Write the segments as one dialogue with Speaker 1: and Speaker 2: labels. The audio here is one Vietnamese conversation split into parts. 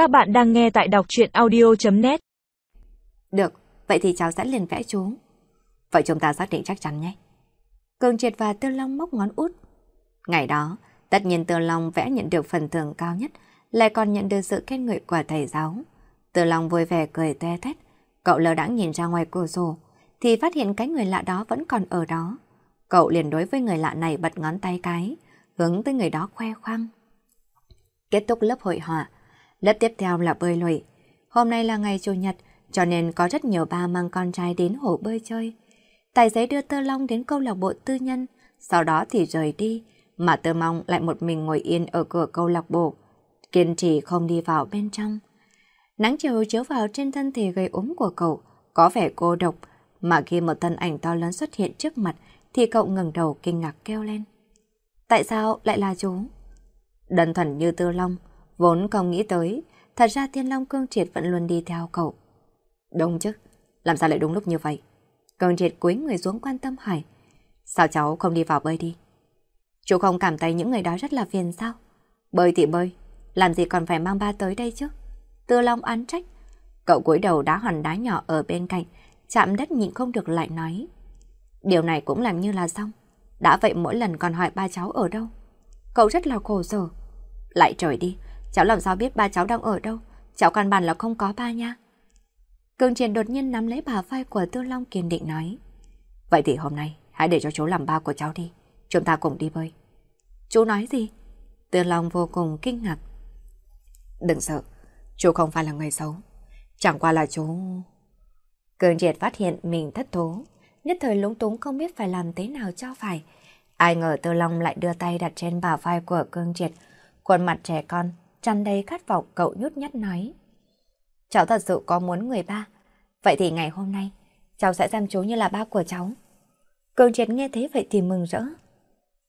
Speaker 1: Các bạn đang nghe tại đọc chuyện audio.net
Speaker 2: Được, vậy thì cháu sẽ liền vẽ chú. Vậy chúng ta xác định chắc chắn nhé. Cường triệt và Tư Long móc ngón út. Ngày đó, tất nhiên Tư Long vẽ nhận được phần thưởng cao nhất, lại còn nhận được sự khen ngợi của thầy giáo. Tư Long vui vẻ cười toe tét. Cậu lờ đãng nhìn ra ngoài cửa sổ, thì phát hiện cái người lạ đó vẫn còn ở đó. Cậu liền đối với người lạ này bật ngón tay cái, hướng tới người đó khoe khoang. Kết thúc lớp hội họa, lớp tiếp theo là bơi lội. Hôm nay là ngày Chủ nhật, cho nên có rất nhiều ba mang con trai đến hồ bơi chơi. Tài xế đưa Tơ Long đến câu lạc bộ tư nhân, sau đó thì rời đi, mà Tơ Mong lại một mình ngồi yên ở cửa câu lạc bộ, kiên trì không đi vào bên trong. Nắng chiều chiếu vào trên thân thể gây ốm của cậu, có vẻ cô độc, mà khi một thân ảnh to lớn xuất hiện trước mặt thì cậu ngẩng đầu kinh ngạc kêu lên. Tại sao lại là chú? Đơn thuần như Tư Long, vốn không nghĩ tới, thật ra Thiên Long Cương Triệt vẫn luôn đi theo cậu. Đúng chứ, làm sao lại đúng lúc như vậy? Cương Triệt cúi người xuống quan tâm hỏi. Sao cháu không đi vào bơi đi? Chú không cảm thấy những người đó rất là phiền sao? Bơi thì bơi, làm gì còn phải mang ba tới đây chứ? Tư Long án trách. Cậu cúi đầu đá hòn đá nhỏ ở bên cạnh, chạm đất nhịn không được lại nói. Điều này cũng làm như là xong. Đã vậy mỗi lần còn hỏi ba cháu ở đâu. Cậu rất là khổ sở. Lại trời đi, cháu làm sao biết ba cháu đang ở đâu. Cháu căn bản là không có ba nha. Cường triển đột nhiên nắm lấy bà vai của Tư Long kiên định nói. Vậy thì hôm nay, hãy để cho chú làm ba của cháu đi. Chúng ta cùng đi bơi. Chú nói gì? Tư Long vô cùng kinh ngạc. Đừng sợ, chú không phải là người xấu. Chẳng qua là chú... Cường triệt phát hiện mình thất thố, nhất thời lúng túng không biết phải làm thế nào cho phải. Ai ngờ Tư Long lại đưa tay đặt trên bả vai của Cương Triệt, khuôn mặt trẻ con, tràn đầy khát vọng cậu nhút nhát nói. Cháu thật sự có muốn người ba, vậy thì ngày hôm nay, cháu sẽ xem chú như là ba của cháu. cường Triệt nghe thế vậy thì mừng rỡ.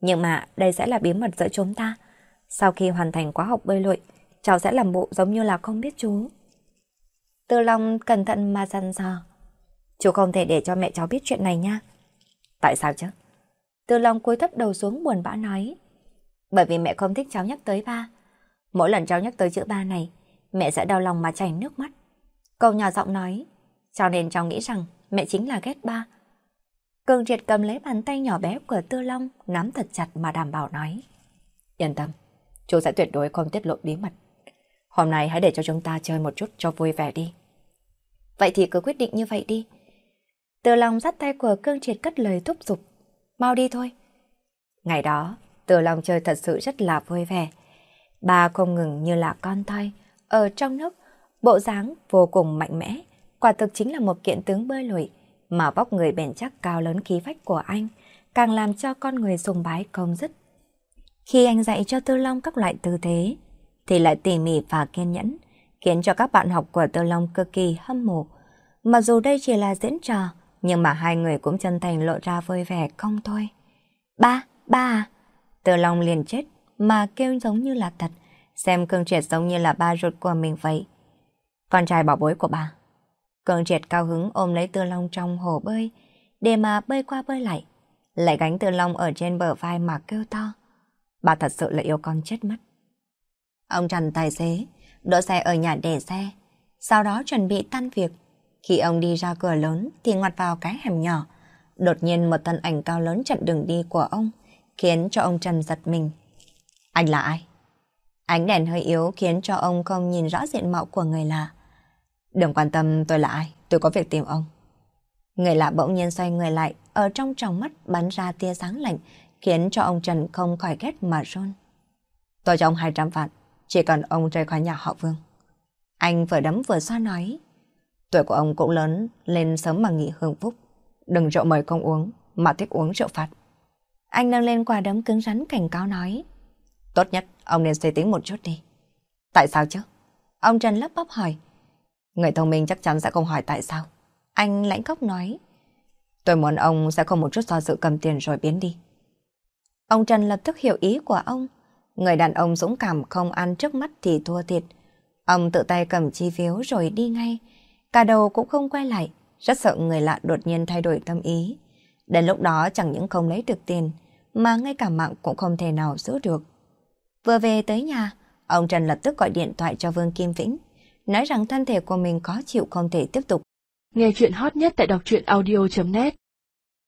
Speaker 2: Nhưng mà đây sẽ là bí mật giữa chúng ta. Sau khi hoàn thành khóa học bơi lội, cháu sẽ làm bộ giống như là không biết chú. Tư Long cẩn thận mà dằn dò. Chú không thể để cho mẹ cháu biết chuyện này nha. Tại sao chứ? Từ lòng cúi thấp đầu xuống buồn bã nói. Bởi vì mẹ không thích cháu nhắc tới ba. Mỗi lần cháu nhắc tới chữ ba này, mẹ sẽ đau lòng mà chảy nước mắt. Cậu nhỏ giọng nói, cho nên cháu nghĩ rằng mẹ chính là ghét ba. Cường triệt cầm lấy bàn tay nhỏ bé của Tư Long, nắm thật chặt mà đảm bảo nói. Yên tâm, chú sẽ tuyệt đối không tiết lộ bí mật. Hôm nay hãy để cho chúng ta chơi một chút cho vui vẻ đi. Vậy thì cứ quyết định như vậy đi. Từ lòng dắt tay của cương triệt cất lời thúc giục. Mau đi thôi. Ngày đó, từ lòng chơi thật sự rất là vui vẻ. Ba không ngừng như là con thoi, ở trong nước, bộ dáng vô cùng mạnh mẽ. Quả thực chính là một kiện tướng bơi lội, mà vóc người bền chắc cao lớn khí phách của anh, càng làm cho con người sùng bái công dứt. Khi anh dạy cho Tư Long các loại tư thế, thì lại tỉ mỉ và kiên nhẫn, khiến cho các bạn học của Tư Long cực kỳ hâm mộ. Mặc dù đây chỉ là diễn trò, nhưng mà hai người cũng chân thành lộ ra vui vẻ không thôi. Ba, ba à? long liền chết, mà kêu giống như là thật, xem cương triệt giống như là ba ruột của mình vậy. Con trai bảo bối của bà. Cương triệt cao hứng ôm lấy tư long trong hồ bơi, để mà bơi qua bơi lại, lại gánh tư long ở trên bờ vai mà kêu to. Bà thật sự là yêu con chết mất. Ông Trần tài xế, đỗ xe ở nhà để xe, sau đó chuẩn bị tan việc, khi ông đi ra cửa lớn thì ngoặt vào cái hẻm nhỏ. Đột nhiên một thân ảnh cao lớn chặn đường đi của ông, khiến cho ông Trần giật mình. Anh là ai? Ánh đèn hơi yếu khiến cho ông không nhìn rõ diện mạo của người lạ. Đừng quan tâm tôi là ai, tôi có việc tìm ông. Người lạ bỗng nhiên xoay người lại, ở trong tròng mắt bắn ra tia sáng lạnh, khiến cho ông Trần không khỏi ghét mà run. Tôi cho ông 200 vạn, chỉ cần ông rời khỏi nhà họ Vương. Anh vừa đấm vừa xoa nói. Tuổi của ông cũng lớn, lên sớm mà nghỉ hưởng phúc. Đừng rượu mời không uống, mà thích uống rượu phạt. Anh nâng lên quả đấm cứng rắn cảnh cáo nói. Tốt nhất, ông nên suy tính một chút đi. Tại sao chứ? Ông Trần lấp bắp hỏi. Người thông minh chắc chắn sẽ không hỏi tại sao. Anh lãnh cốc nói. Tôi muốn ông sẽ không một chút do dự cầm tiền rồi biến đi. Ông Trần lập tức hiểu ý của ông. Người đàn ông dũng cảm không ăn trước mắt thì thua thiệt. Ông tự tay cầm chi phiếu rồi đi ngay. Cả đầu cũng không quay lại, rất sợ người lạ đột nhiên thay đổi tâm ý. Đến lúc đó chẳng những không lấy được tiền, mà ngay cả mạng cũng không thể nào giữ được. Vừa về tới nhà, Ông Trần lập tức gọi điện thoại cho Vương Kim Vĩnh, nói rằng thân thể của mình có chịu không thể tiếp tục.
Speaker 1: Nghe chuyện hot nhất tại đọc truyện audio.net